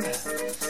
you and me.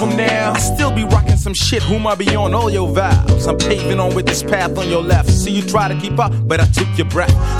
Shit, whom I still be rockin' some shit. Who might be on all your vows. I'm paving on with this path on your left. See you try to keep up, but I took your breath.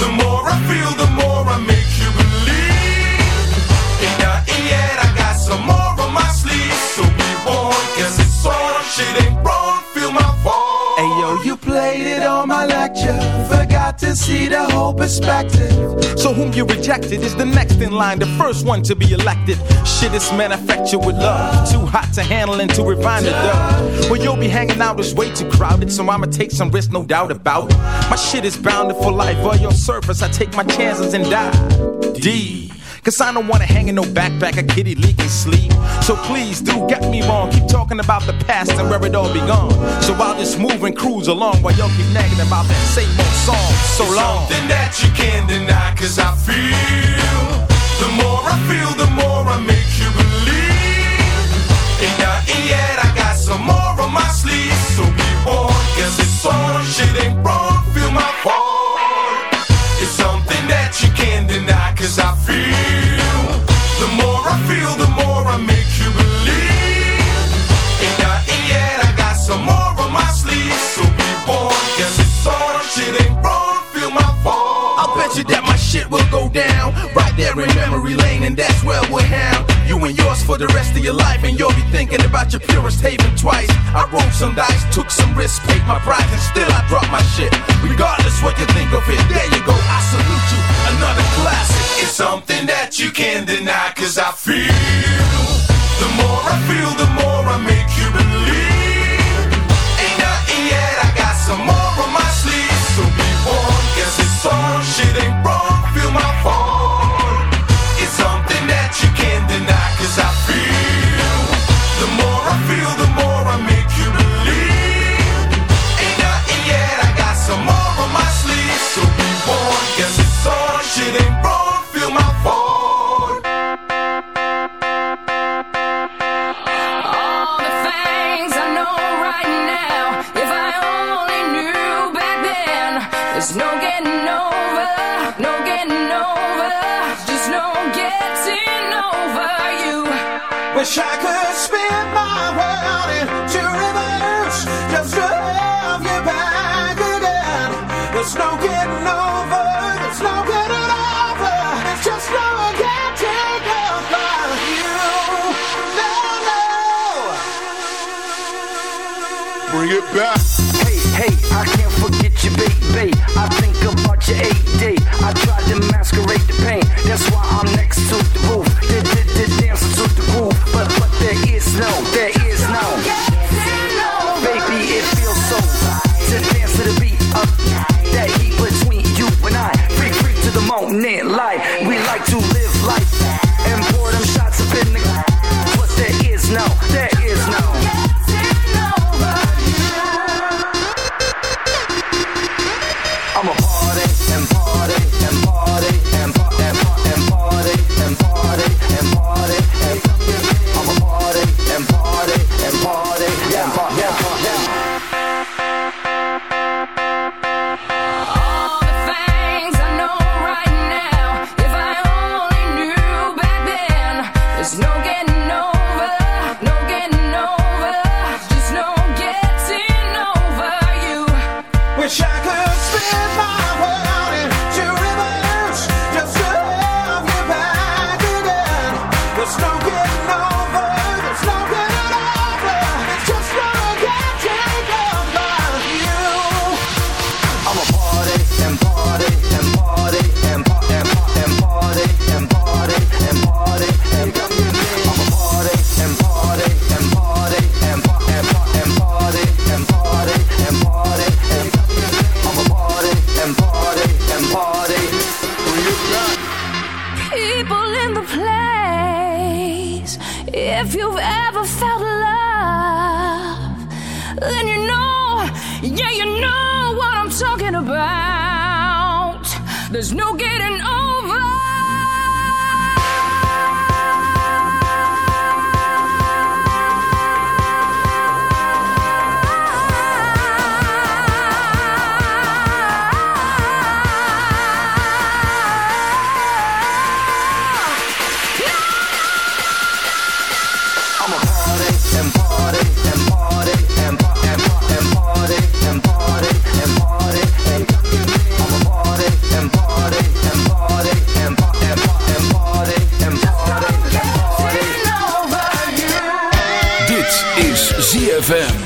The more I feel, the more I make you believe. In your I got some more on my sleeve. So be warned, cause it's on, shit ain't wrong, feel my fault. Hey yo, you played it on my lecture. See the whole perspective. So whom you rejected is the next in line, the first one to be elected. Shit is manufactured with love, too hot to handle and too refined to dub. Well, you'll be hanging out, it's way too crowded, so I'ma take some risks, no doubt about it. My shit is bounded for life, on your surface, I take my chances and die. D. Cause I don't wanna hang in no backpack, a kitty leaking sleep. So please do get me wrong. Keep talking about the past and where it all begun. So I'll just move and cruise along while y'all keep nagging about that same old song so it's long. Something that you can't deny, cause I feel. And that's where we'll have you and yours for the rest of your life. And you'll be thinking about your purest haven twice. I rolled some dice, took some risks, paid my price, and still I dropped my shit. Regardless what you think of it, there you go. I salute you, another classic. It's something that you can't deny, cause I feel. The more I feel, the more I make Wish I could spin my world into reverse just to have you back again. There's no getting over, there's no getting over, there's just no getting over you. No, no. Bring it back. Hey, hey, I can't forget you, baby. I think about your AD. I tried to masquerade the pain. That's why I'm next to the roof. Did, did, did dancing to the groove. But, but There's no getting over. ZFM.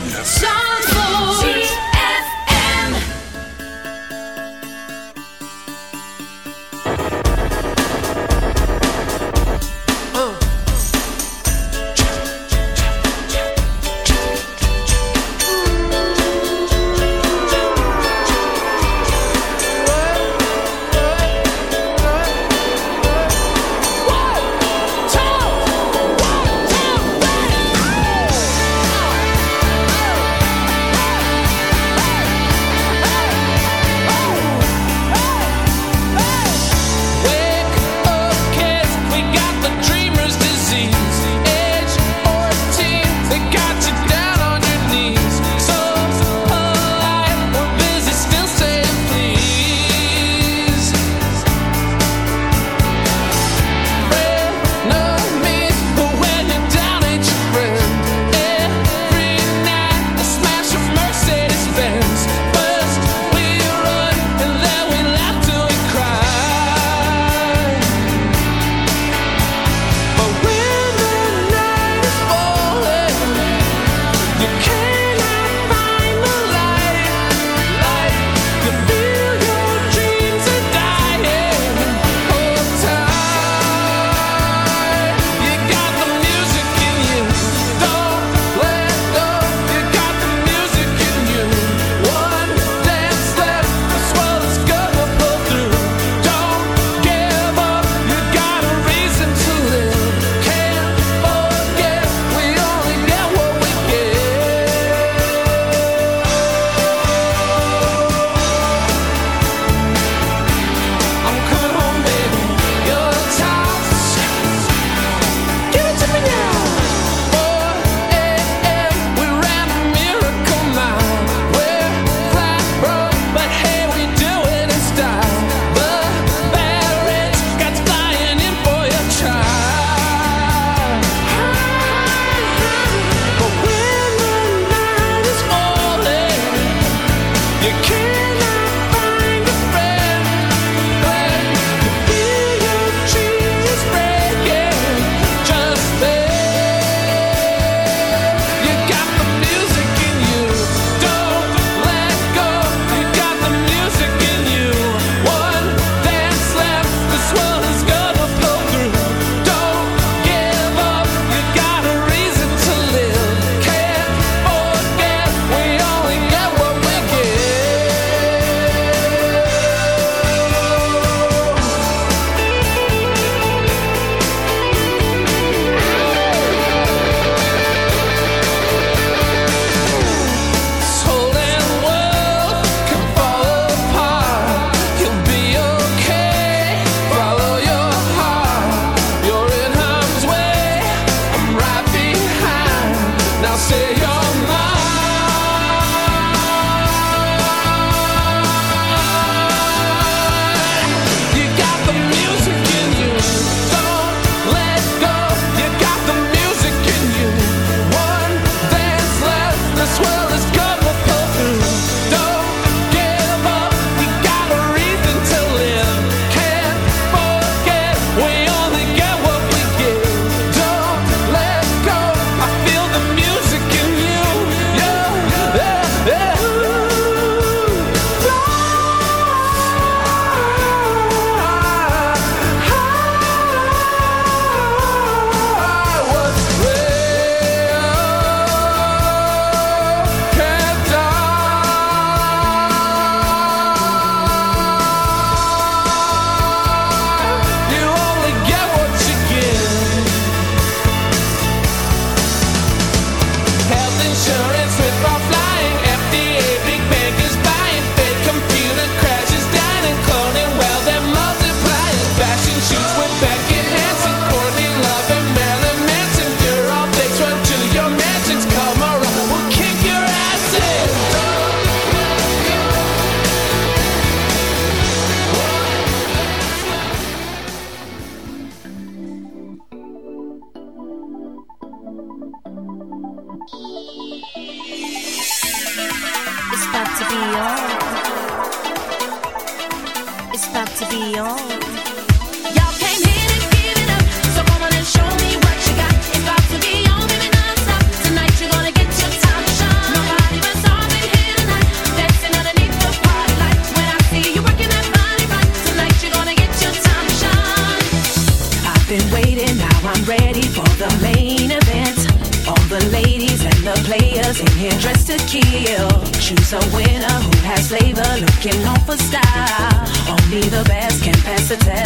She's a winner who has flavor, looking on for style. Only the best can pass the test.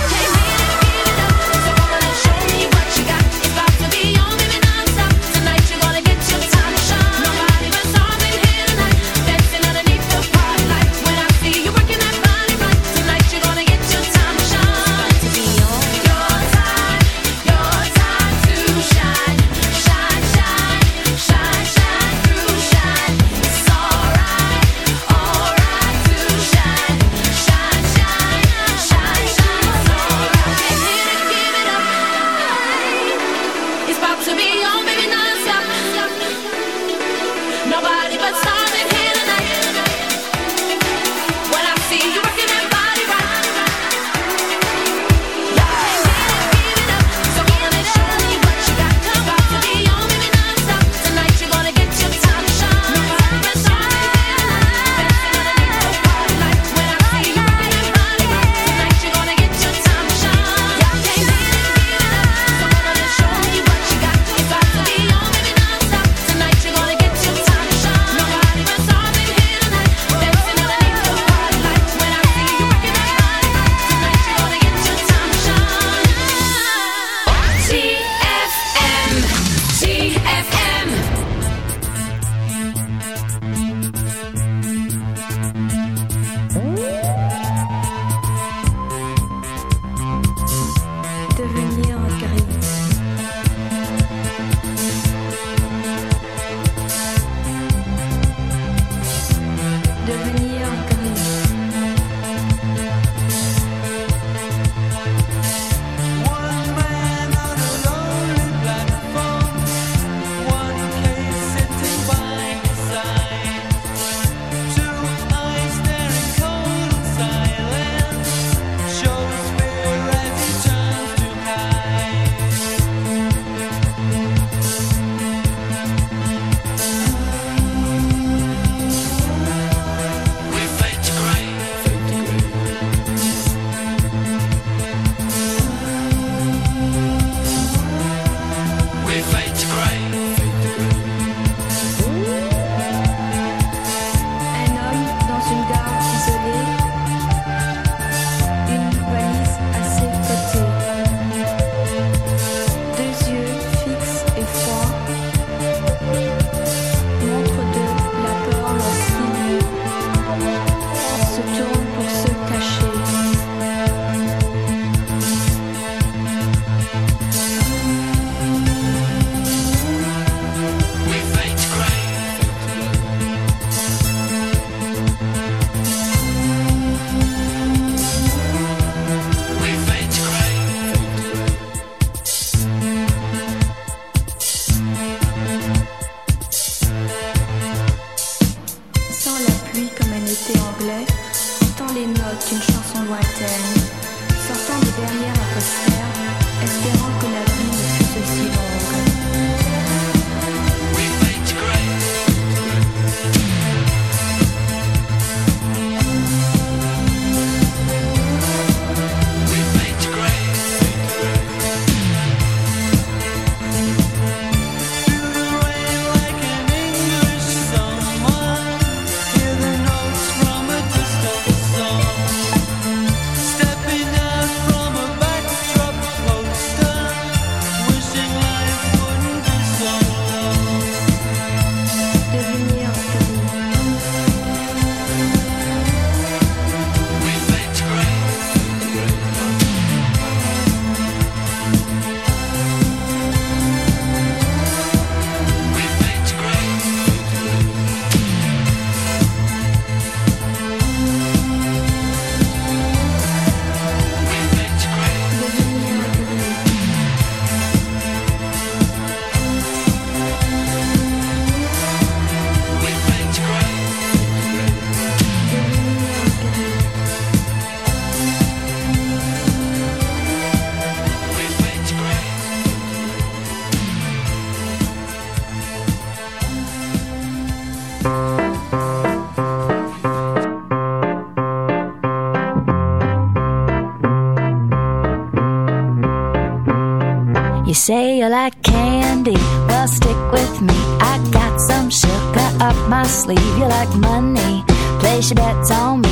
she bets on me.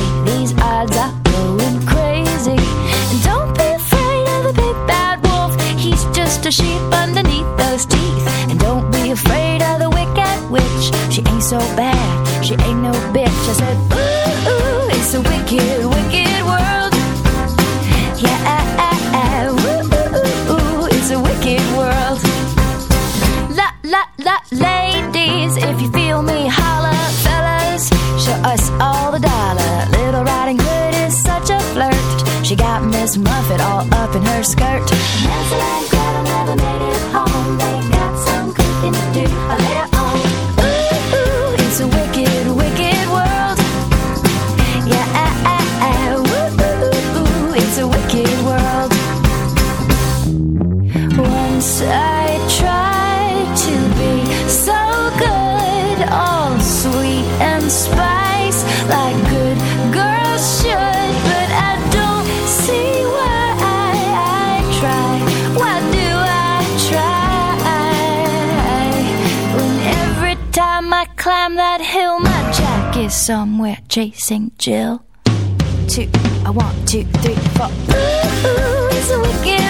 I try to be so good, all sweet and spice, like good girls should. But I don't see why I, try. Why do I try? When every time I climb that hill, my jack is somewhere chasing Jill. Two, I want two, three, four. Ooh, it's wicked.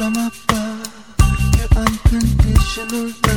from above, uh, your unconditional love.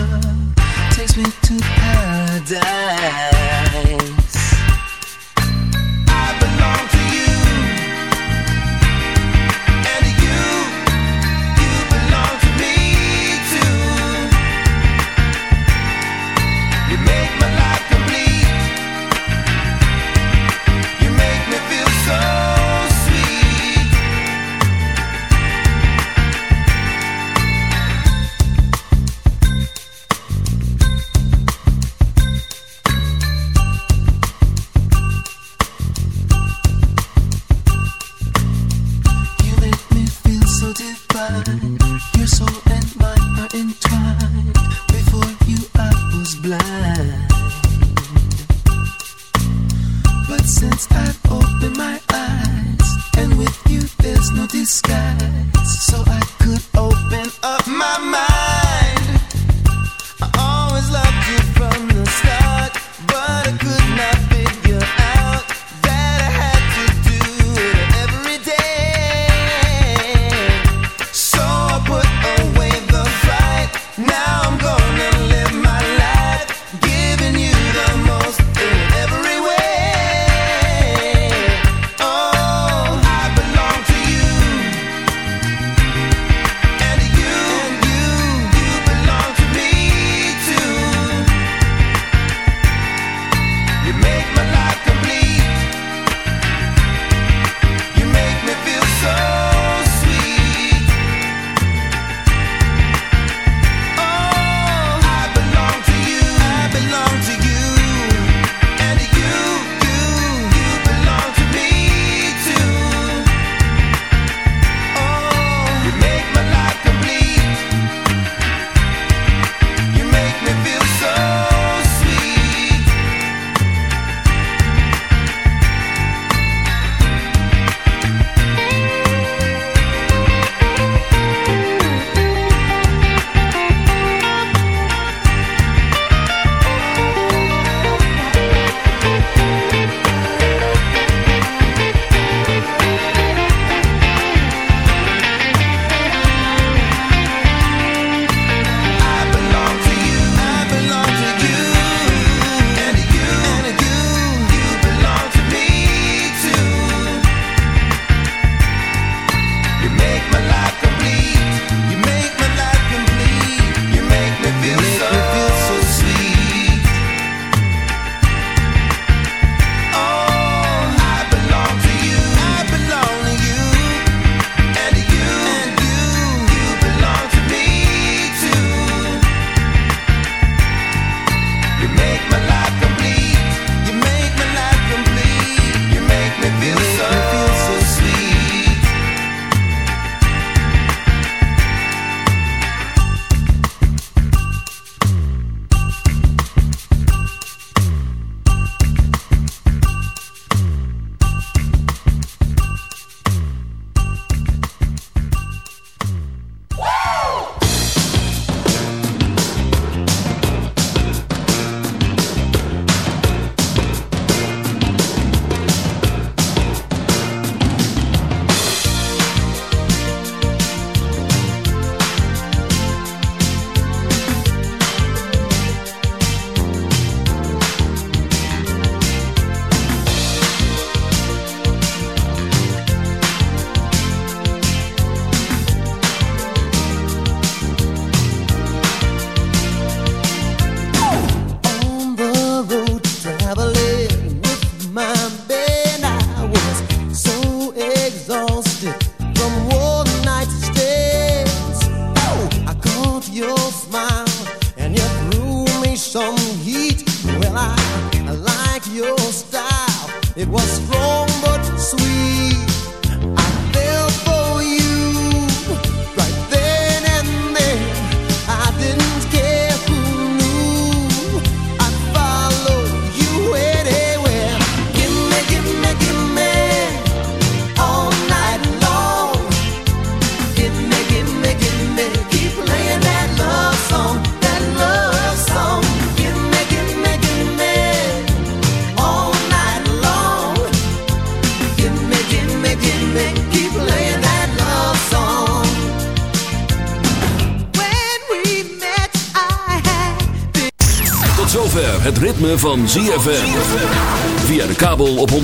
Van ZFM. Via de kabel op 104.5.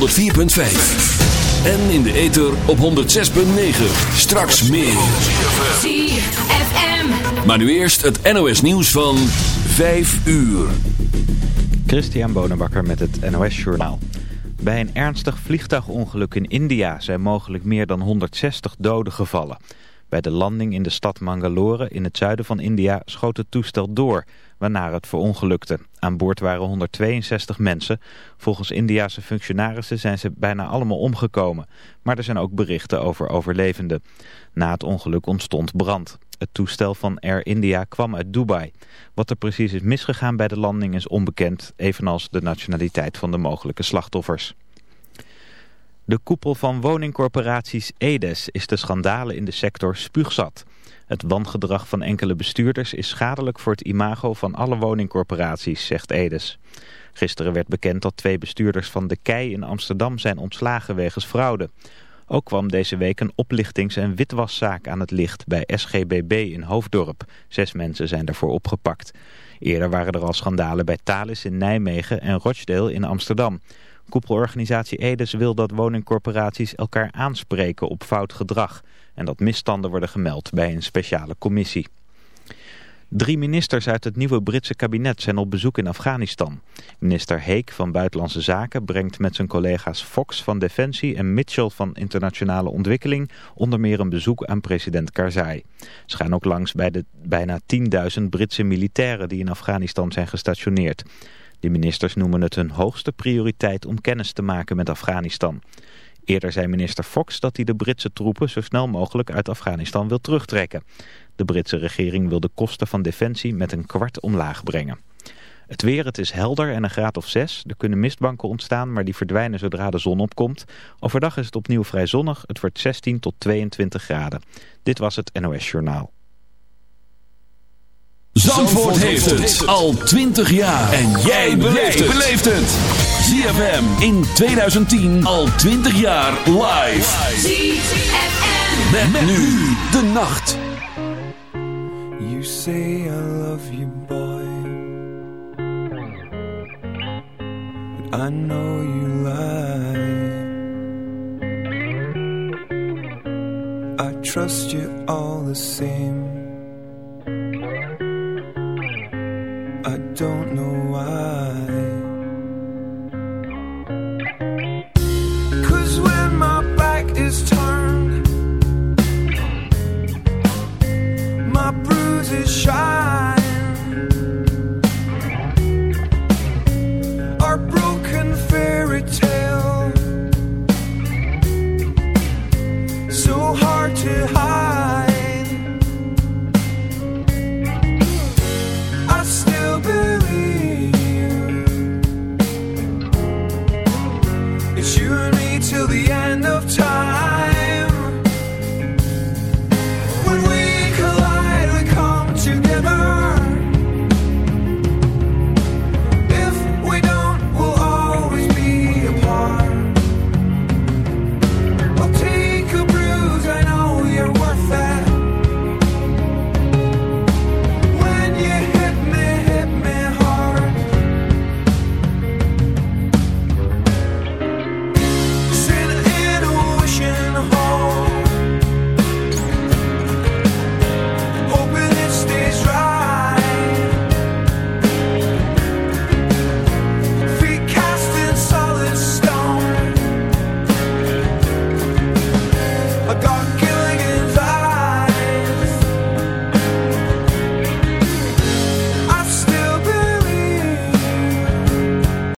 En in de ether op 106.9. Straks meer. ZFM. Maar nu eerst het NOS nieuws van 5 uur. Christian Bonenbakker met het NOS Journaal. Bij een ernstig vliegtuigongeluk in India zijn mogelijk meer dan 160 doden gevallen. Bij de landing in de stad Mangalore in het zuiden van India schoot het toestel door waarna het verongelukte. Aan boord waren 162 mensen. Volgens Indiase functionarissen zijn ze bijna allemaal omgekomen. Maar er zijn ook berichten over overlevenden. Na het ongeluk ontstond brand. Het toestel van Air India kwam uit Dubai. Wat er precies is misgegaan bij de landing is onbekend, evenals de nationaliteit van de mogelijke slachtoffers. De koepel van woningcorporaties EDES is de schandalen in de sector spuugzat. Het wangedrag van enkele bestuurders is schadelijk voor het imago van alle woningcorporaties, zegt Edes. Gisteren werd bekend dat twee bestuurders van de Kei in Amsterdam zijn ontslagen wegens fraude. Ook kwam deze week een oplichtings- en witwaszaak aan het licht bij SGBB in Hoofddorp. Zes mensen zijn daarvoor opgepakt. Eerder waren er al schandalen bij Thales in Nijmegen en Rochdale in Amsterdam. Koepelorganisatie Edes wil dat woningcorporaties elkaar aanspreken op fout gedrag en dat misstanden worden gemeld bij een speciale commissie. Drie ministers uit het nieuwe Britse kabinet zijn op bezoek in Afghanistan. Minister Heek van Buitenlandse Zaken brengt met zijn collega's Fox van Defensie en Mitchell van Internationale Ontwikkeling onder meer een bezoek aan president Karzai. Ze gaan ook langs bij de bijna 10.000 Britse militairen die in Afghanistan zijn gestationeerd. De ministers noemen het hun hoogste prioriteit om kennis te maken met Afghanistan. Eerder zei minister Fox dat hij de Britse troepen zo snel mogelijk uit Afghanistan wil terugtrekken. De Britse regering wil de kosten van defensie met een kwart omlaag brengen. Het weer, het is helder en een graad of 6. Er kunnen mistbanken ontstaan, maar die verdwijnen zodra de zon opkomt. Overdag is het opnieuw vrij zonnig. Het wordt 16 tot 22 graden. Dit was het NOS Journaal. Zandvoort, heeft het al 20 jaar. En jij beleeft het. ZFM in 2010 al 20 jaar live. ZFM. Met, nu de nacht. You say I love you, boy. But I know you lie. I trust you all the same. Don't know why. Cause when my back is turned, my bruises shine.